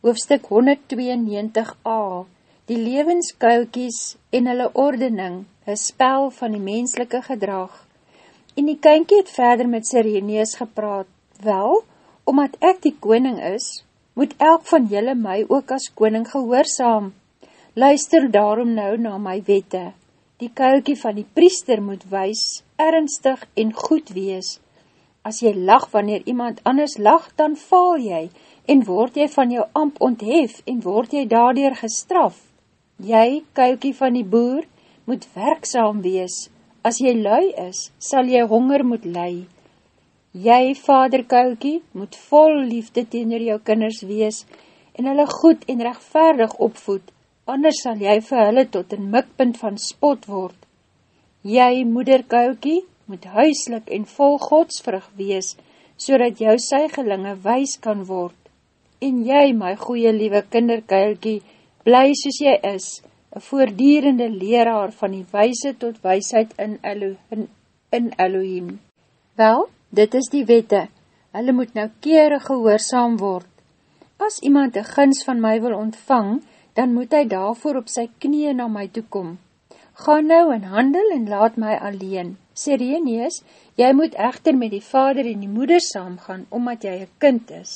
hoofstuk 192a, die levenskoukies en hulle ordening, een spel van die menselike gedrag. En die kynkie het verder met Sireneus gepraat, wel, omdat ek die koning is, moet elk van julle my ook as koning gehoorzaam. Luister daarom nou na my wette. Die kuilkie van die priester moet wees, ernstig en goed wees. As jy lach wanneer iemand anders lach, dan val jy, en word jy van jou amp onthef en word jy daardoor gestraf. Jy, kuilkie van die boer, moet werkzaam wees. As jy lui is, sal jy honger moet lei. Jy, vader kuilkie, moet vol liefde teenoor jou kinders wees en hulle goed en rechtvaardig opvoed, anders sal jy vir hulle tot een mikpunt van spot word. Jy, moeder kuilkie, moet huislik en vol godsvrug wees, so dat jou sygelinge wees kan word en jy, my goeie liewe kinderkuilkie, bly soos jy is, een voordierende leraar van die wijse tot wijsheid in, Elo, in, in Elohim. Wel, dit is die wette, hulle moet nou kere gehoorzaam word. As iemand een gins van my wil ontvang, dan moet hy daarvoor op sy knie na my toekom. Ga nou en handel en laat my alleen. Sireneus, jy moet echter met die vader en die moeder saamgaan, omdat jy een kind is.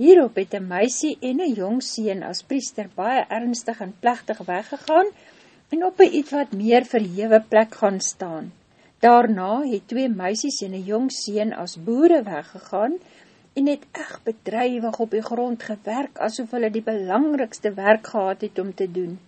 Hierop het een meisie en een jong sien as priester baie ernstig en plechtig weggegaan en op een iets wat meer verhewe plek gaan staan. Daarna het twee meisies en een jong sien as boere weggegaan en het echt bedrijwig op die grond gewerk asof hulle die belangrikste werk gehad het om te doen.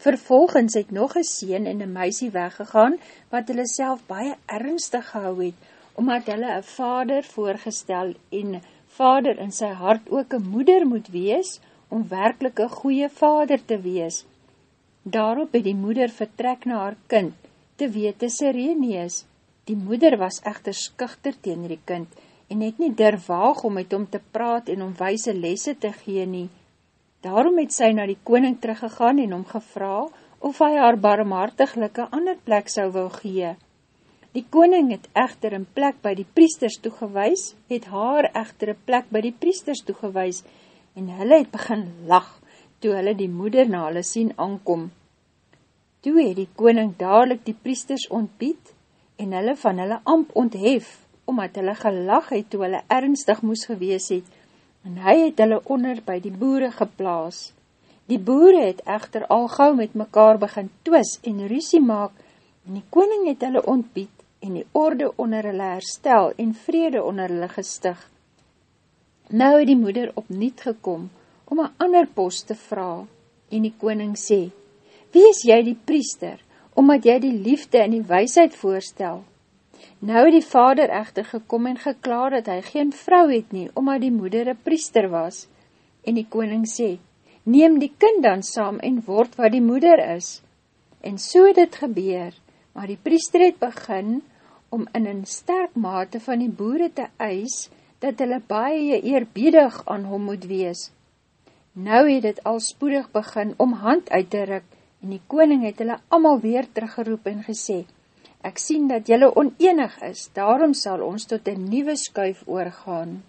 Vervolgens het nog een sien en een meisie weggegaan wat hulle self baie ernstig gehou het, omdat hulle een vader voorgestel en vader in sy hart ook een moeder moet wees, om werkelijk een goeie vader te wees. Daarop het die moeder vertrek na haar kind, te weet is Sireneus. Die moeder was echter skuchter teen die kind, en het nie durwaag om met hom te praat en om wijse lesse te gee nie. Daarom het sy na die koning teruggegaan en hom gevra, of hy haar barmhartiglike ander plek sou wil gee. Die koning het echter een plek by die priesters toegewys, het haar echter een plek by die priesters toegewys, en hulle het begin lach, toe hulle die moeder na hulle sien aankom. Toe het die koning dadelijk die priesters ontbied, en hulle van hulle amp onthef, omdat hulle gelach het toe hulle ernstig moes gewees het, en hy het hulle onder by die boere geplaas. Die boere het echter al gauw met mekaar begin twis en rusie maak, en die koning het hulle ontbied, en die orde onder hulle herstel en vrede onder hulle gestig. Nou het die moeder opniet gekom om een ander post te vraag en die koning sê, Wie is jy die priester, omdat jy die liefde en die weisheid voorstel? Nou het die vader echter gekom en geklaar dat hy geen vrou het nie, omdat die moeder een priester was. En die koning sê, Neem die kind dan saam en word wat die moeder is. En so het het gebeur, maar die priester het begin om in een sterk mate van die boere te eis, dat hulle baie eerbiedig aan hom moet wees. Nou het het al spoedig begin om hand uit te ruk, en die koning het hulle allemaal weer teruggeroep en gesê, Ek sien dat julle onenig is, daarom sal ons tot een nieuwe skuif oorgaan.